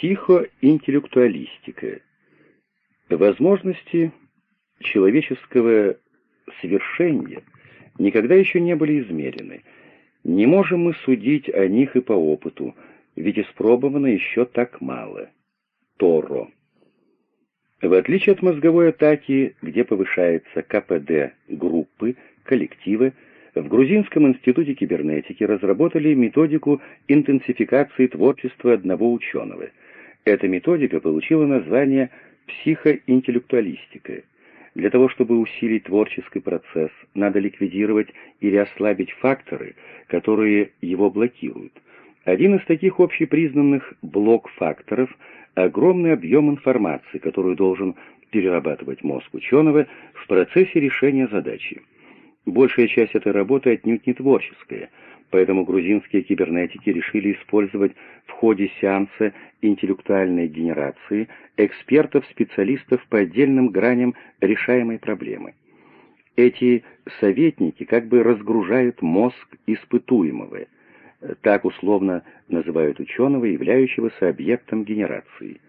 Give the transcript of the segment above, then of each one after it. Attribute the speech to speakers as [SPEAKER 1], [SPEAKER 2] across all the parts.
[SPEAKER 1] Психоинтеллектуалистика. Возможности человеческого совершения никогда еще не были измерены. Не можем мы судить о них и по опыту, ведь испробовано еще так мало. Торо. В отличие от мозговой атаки, где повышается КПД группы, коллектива, в Грузинском институте кибернетики разработали методику интенсификации творчества одного ученого. Эта методика получила название психоинтеллектуалистика. Для того, чтобы усилить творческий процесс, надо ликвидировать или ослабить факторы, которые его блокируют. Один из таких общепризнанных блок-факторов — огромный объем информации, которую должен перерабатывать мозг ученого в процессе решения задачи. Большая часть этой работы отнюдь не творческая, поэтому грузинские кибернетики решили использовать в ходе сеанса интеллектуальной генерации экспертов-специалистов по отдельным граням решаемой проблемы. Эти советники как бы разгружают мозг испытуемого, так условно называют ученого, являющегося объектом генерации.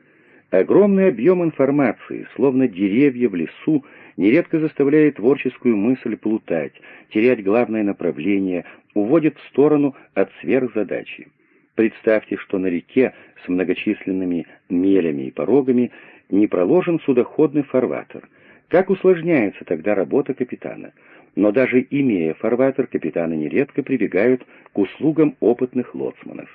[SPEAKER 1] Огромный объем информации, словно деревья в лесу, нередко заставляет творческую мысль плутать, терять главное направление, уводит в сторону от сверхзадачи. Представьте, что на реке с многочисленными мелями и порогами не проложен судоходный фарватер. Как усложняется тогда работа капитана? Но даже имея фарватер, капитаны нередко прибегают к услугам опытных лоцманов.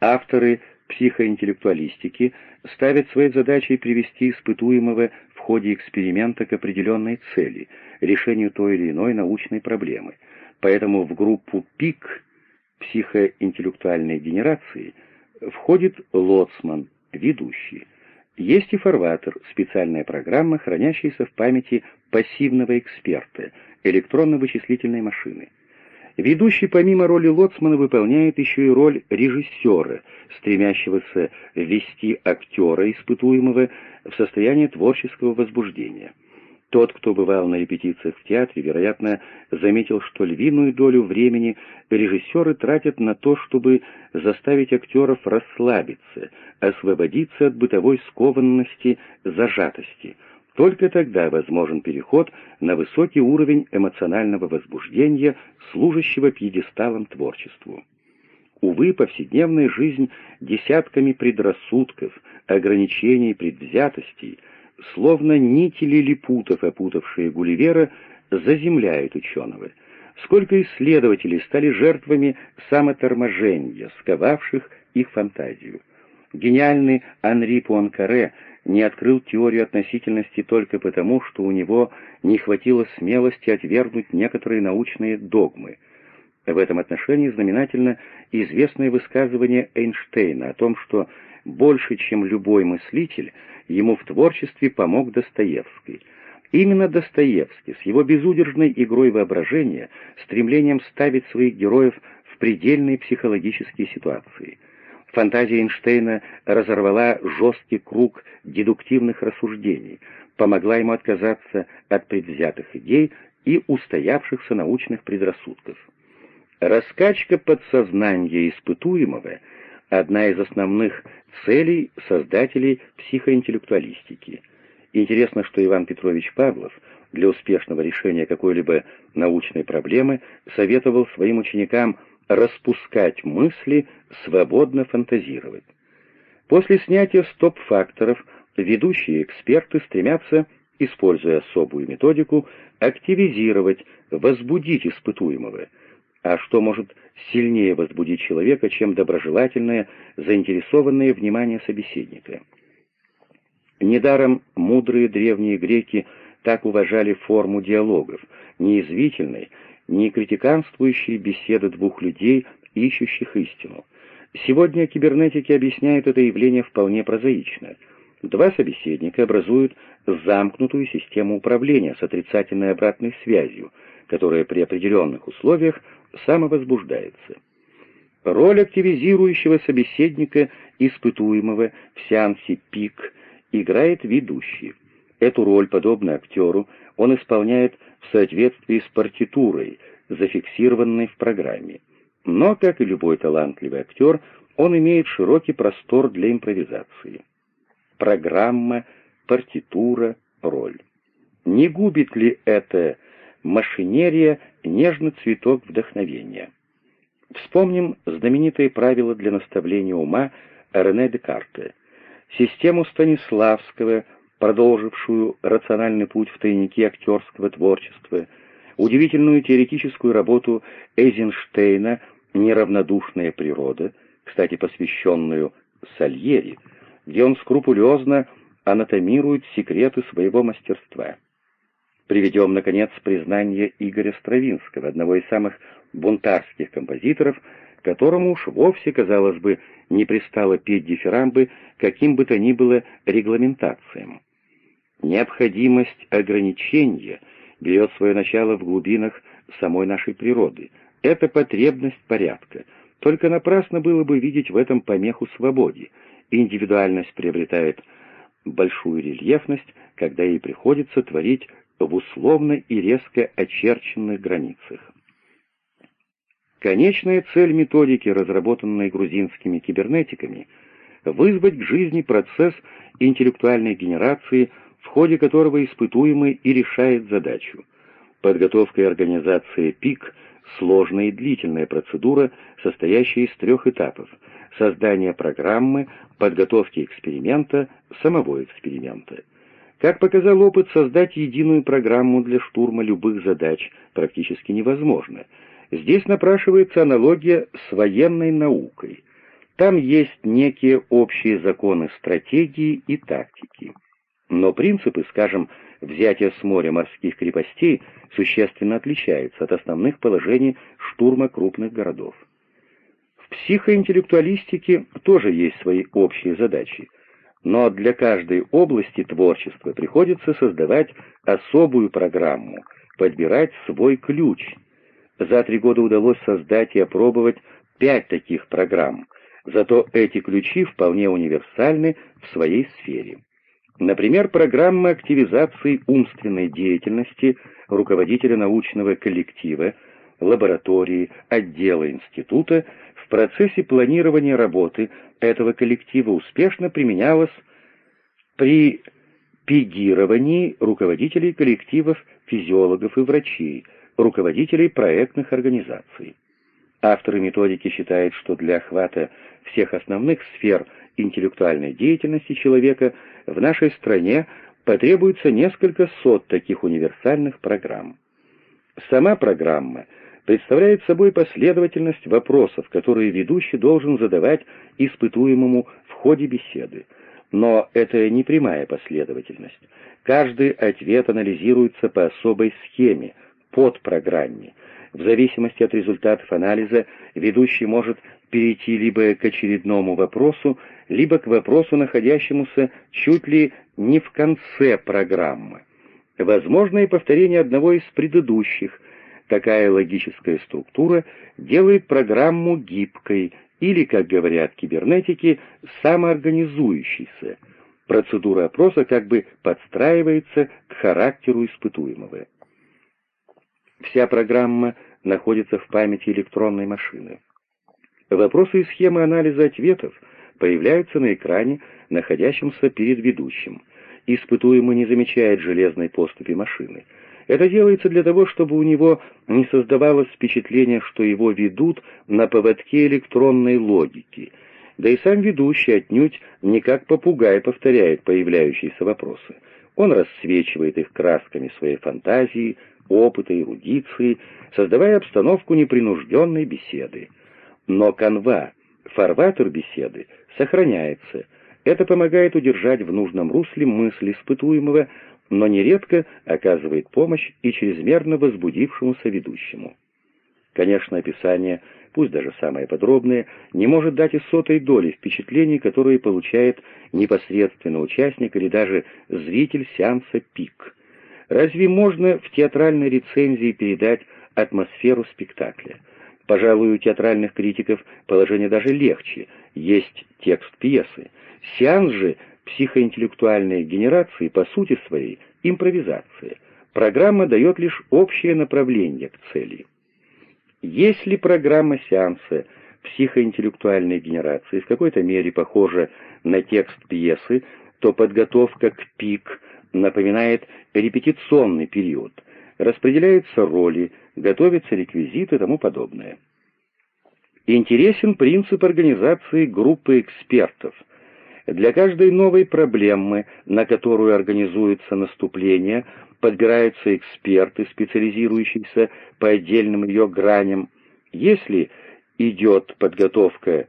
[SPEAKER 1] Авторы психоинтеллектуалистики ставят своей задачей привести испытуемого в ходе эксперимента к определенной цели, решению той или иной научной проблемы. Поэтому в группу ПИК психоинтеллектуальной генерации входит лоцман, ведущий. Есть и фарватер, специальная программа, хранящаяся в памяти пассивного эксперта, электронно-вычислительной машины. Ведущий помимо роли лоцмана выполняет еще и роль режиссера, стремящегося ввести актера, испытуемого, в состояние творческого возбуждения. Тот, кто бывал на репетициях в театре, вероятно, заметил, что львиную долю времени режиссеры тратят на то, чтобы заставить актеров расслабиться, освободиться от бытовой скованности, зажатости — только тогда возможен переход на высокий уровень эмоционального возбуждения, служащего пьедесталом творчеству. Увы, повседневная жизнь десятками предрассудков, ограничений, предвзятостей, словно нити лилипутов, опутавшие Гулливера, заземляют ученого. Сколько исследователей стали жертвами самоторможения, сковавших их фантазию. Гениальный Анри Пуанкаре не открыл теорию относительности только потому, что у него не хватило смелости отвергнуть некоторые научные догмы. В этом отношении знаменательно известное высказывание Эйнштейна о том, что больше, чем любой мыслитель, ему в творчестве помог Достоевский. Именно Достоевский с его безудержной игрой воображения, стремлением ставить своих героев в предельные психологические ситуации – Фантазия Эйнштейна разорвала жесткий круг дедуктивных рассуждений, помогла ему отказаться от предвзятых идей и устоявшихся научных предрассудков. Раскачка подсознания испытуемого — одна из основных целей создателей психоинтеллектуалистики. Интересно, что Иван Петрович Павлов для успешного решения какой-либо научной проблемы советовал своим ученикам – распускать мысли, свободно фантазировать. После снятия стоп-факторов ведущие эксперты стремятся, используя особую методику, активизировать, возбудить испытуемого. А что может сильнее возбудить человека, чем доброжелательное, заинтересованное внимание собеседника? Недаром мудрые древние греки так уважали форму диалогов, неизвительной, не критиканствующие беседы двух людей, ищущих истину. Сегодня кибернетики объясняют это явление вполне прозаично. Два собеседника образуют замкнутую систему управления с отрицательной обратной связью, которая при определенных условиях самовозбуждается. Роль активизирующего собеседника, испытуемого в сеансе ПИК, играет ведущий. Эту роль, подобно актеру, он исполняет в соответствии с партитурой, зафиксированной в программе. Но, как и любой талантливый актер, он имеет широкий простор для импровизации. Программа, партитура, роль. Не губит ли это машинерия нежный цветок вдохновения? Вспомним знаменитые правила для наставления ума Рене Декарте, систему Станиславского, продолжившую рациональный путь в тайнике актерского творчества, удивительную теоретическую работу Эйзенштейна «Неравнодушная природа», кстати, посвященную Сальери, где он скрупулезно анатомирует секреты своего мастерства. Приведем, наконец, признание Игоря Стравинского, одного из самых бунтарских композиторов, которому уж вовсе, казалось бы, не пристало петь дифирамбы каким бы то ни было регламентациям. Необходимость ограничения берет свое начало в глубинах самой нашей природы. Это потребность порядка. Только напрасно было бы видеть в этом помеху свободе. Индивидуальность приобретает большую рельефность, когда ей приходится творить в условно и резко очерченных границах. Конечная цель методики, разработанной грузинскими кибернетиками, вызвать к жизни процесс интеллектуальной генерации, в ходе которого испытуемый и решает задачу. Подготовка и организация ПИК – сложная и длительная процедура, состоящая из трех этапов – создания программы, подготовки эксперимента, самого эксперимента. Как показал опыт, создать единую программу для штурма любых задач практически невозможно – Здесь напрашивается аналогия с военной наукой. Там есть некие общие законы стратегии и тактики. Но принципы, скажем, взятия с моря морских крепостей существенно отличаются от основных положений штурма крупных городов. В психоинтеллектуалистике тоже есть свои общие задачи, но для каждой области творчества приходится создавать особую программу, подбирать свой ключ – за три года удалось создать и опробовать пять таких программ, зато эти ключи вполне универсальны в своей сфере. Например, программа активизации умственной деятельности руководителя научного коллектива, лаборатории, отдела института в процессе планирования работы этого коллектива успешно применялась при пегировании руководителей коллективов физиологов и врачей, руководителей проектных организаций. Авторы методики считают, что для охвата всех основных сфер интеллектуальной деятельности человека в нашей стране потребуется несколько сот таких универсальных программ. Сама программа представляет собой последовательность вопросов, которые ведущий должен задавать испытуемому в ходе беседы. Но это не прямая последовательность. Каждый ответ анализируется по особой схеме, подпрограмме. В зависимости от результатов анализа ведущий может перейти либо к очередному вопросу, либо к вопросу, находящемуся чуть ли не в конце программы. Возможно и повторение одного из предыдущих. Такая логическая структура делает программу гибкой или, как говорят кибернетики, самоорганизующейся. Процедура опроса как бы подстраивается к характеру испытуемого. Вся программа находится в памяти электронной машины. Вопросы и схемы анализа ответов появляются на экране, находящемся перед ведущим. Испытуемый не замечает железной поступи машины. Это делается для того, чтобы у него не создавалось впечатление, что его ведут на поводке электронной логики. Да и сам ведущий отнюдь не как попугай повторяет появляющиеся вопросы. Он рассвечивает их красками своей фантазии, опыта, эрудиции, создавая обстановку непринужденной беседы. Но канва, фарватер беседы, сохраняется. Это помогает удержать в нужном русле мысли испытуемого, но нередко оказывает помощь и чрезмерно возбудившемуся ведущему. Конечно, описание, пусть даже самое подробное, не может дать и сотой доли впечатлений, которые получает непосредственно участник или даже зритель сеанса «Пик». Разве можно в театральной рецензии передать атмосферу спектакля? Пожалуй, у театральных критиков положение даже легче, есть текст пьесы. Сеанс же психоинтеллектуальной генерации по сути своей импровизация. Программа дает лишь общее направление к цели. Если программа сеанса психоинтеллектуальной генерации в какой-то мере похожа на текст пьесы, то подготовка к пик напоминает репетиционный период. Распределяются роли, готовятся реквизиты и тому подобное. Интересен принцип организации группы экспертов. Для каждой новой проблемы, на которую организуется наступление, подбираются эксперты, специализирующиеся по отдельным ее граням. Если идет подготовка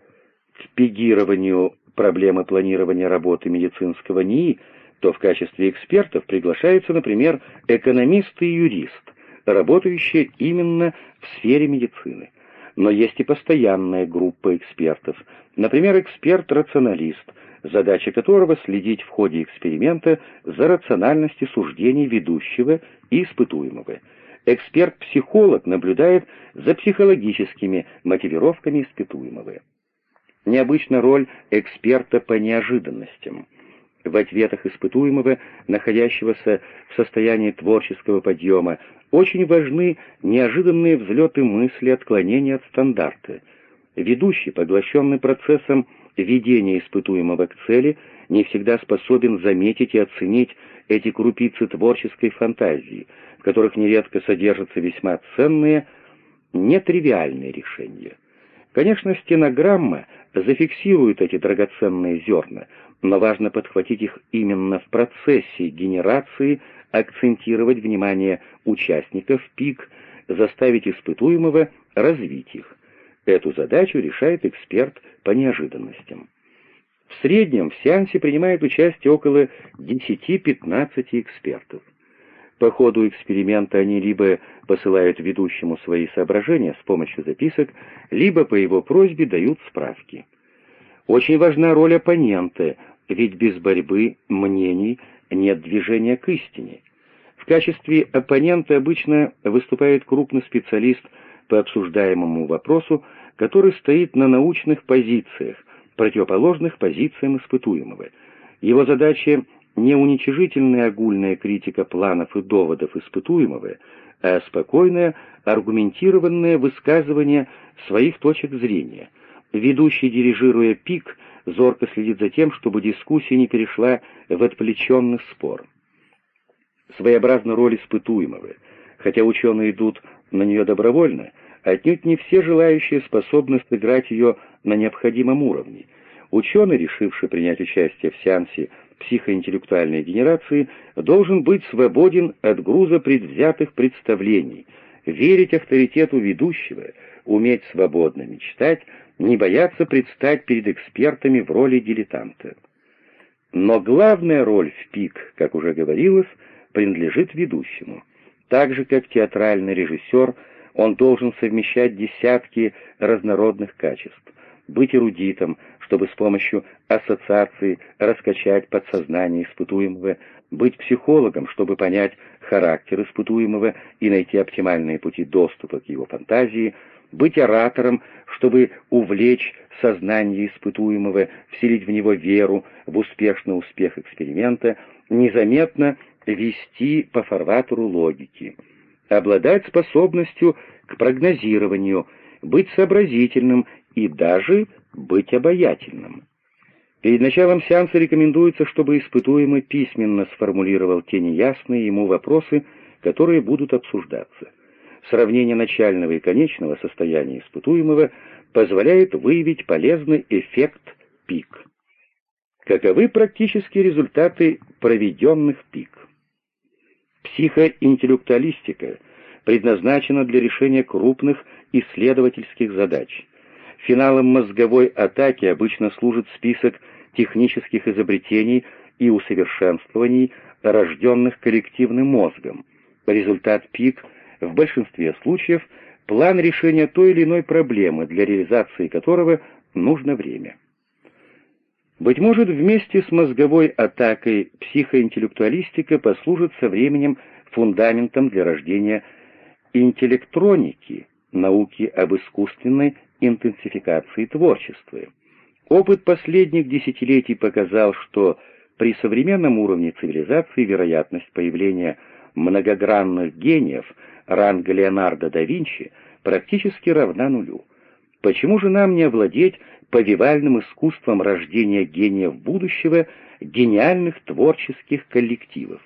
[SPEAKER 1] к пегированию проблемы планирования работы медицинского НИИ, то в качестве экспертов приглашаются, например, экономист и юрист, работающие именно в сфере медицины. Но есть и постоянная группа экспертов, например, эксперт-рационалист, задача которого следить в ходе эксперимента за рациональностью суждений ведущего и испытуемого. Эксперт-психолог наблюдает за психологическими мотивировками испытуемого. Необычна роль эксперта по неожиданностям. В ответах испытуемого, находящегося в состоянии творческого подъема, очень важны неожиданные взлеты мысли, отклонения от стандарта. Ведущий, поглощенный процессом ведения испытуемого к цели, не всегда способен заметить и оценить эти крупицы творческой фантазии, в которых нередко содержатся весьма ценные, нетривиальные решения. Конечно, стенограмма зафиксирует эти драгоценные зерна, но важно подхватить их именно в процессе генерации, акцентировать внимание участников пик, заставить испытуемого развить их. Эту задачу решает эксперт по неожиданностям. В среднем в сеансе принимает участие около 10-15 экспертов. По ходу эксперимента они либо посылают ведущему свои соображения с помощью записок, либо по его просьбе дают справки. Очень важна роль оппонента, ведь без борьбы мнений нет движения к истине. В качестве оппонента обычно выступает крупный специалист по обсуждаемому вопросу, который стоит на научных позициях, противоположных позициям испытуемого. Его задача не уничижительная огульная критика планов и доводов испытуемого, а спокойное, аргументированное высказывание своих точек зрения. Ведущий, дирижируя пик, зорко следит за тем, чтобы дискуссия не перешла в отвлеченный спор. Своеобразна роль испытуемого. Хотя ученые идут на нее добровольно, отнюдь не все желающие способны сыграть ее на необходимом уровне. Ученый, решивший принять участие в сеансе психоинтеллектуальной генерации, должен быть свободен от груза предвзятых представлений, верить авторитету ведущего, уметь свободно мечтать, не бояться предстать перед экспертами в роли дилетанта. Но главная роль в пик, как уже говорилось, принадлежит ведущему. Так же, как театральный режиссер, он должен совмещать десятки разнородных качеств, быть эрудитом, чтобы с помощью ассоциации раскачать подсознание испытуемого, быть психологом, чтобы понять характер испытуемого и найти оптимальные пути доступа к его фантазии, быть оратором, чтобы увлечь сознание испытуемого, вселить в него веру в успешный успех эксперимента, незаметно вести по фарватеру логики, обладать способностью к прогнозированию, быть сообразительным и даже быть обаятельным. Перед началом сеанса рекомендуется, чтобы испытуемый письменно сформулировал те неясные ему вопросы, которые будут обсуждаться. Сравнение начального и конечного состояния испытуемого позволяет выявить полезный эффект пик. Каковы практические результаты проведенных пик? Психоинтеллектуалистика предназначена для решения крупных исследовательских задач. Финалом мозговой атаки обычно служит список технических изобретений и усовершенствований, рожденных коллективным мозгом. Результат пик в большинстве случаев план решения той или иной проблемы, для реализации которого нужно время. Быть может, вместе с мозговой атакой психоинтеллектуалистика послужит со временем фундаментом для рождения интеллектроники, науки об искусственной интенсификации творчества. Опыт последних десятилетий показал, что при современном уровне цивилизации вероятность появления многогранных гениев ранга Леонардо да Винчи практически равна нулю. Почему же нам не овладеть повивальным искусством рождения гениев будущего, гениальных творческих коллективов?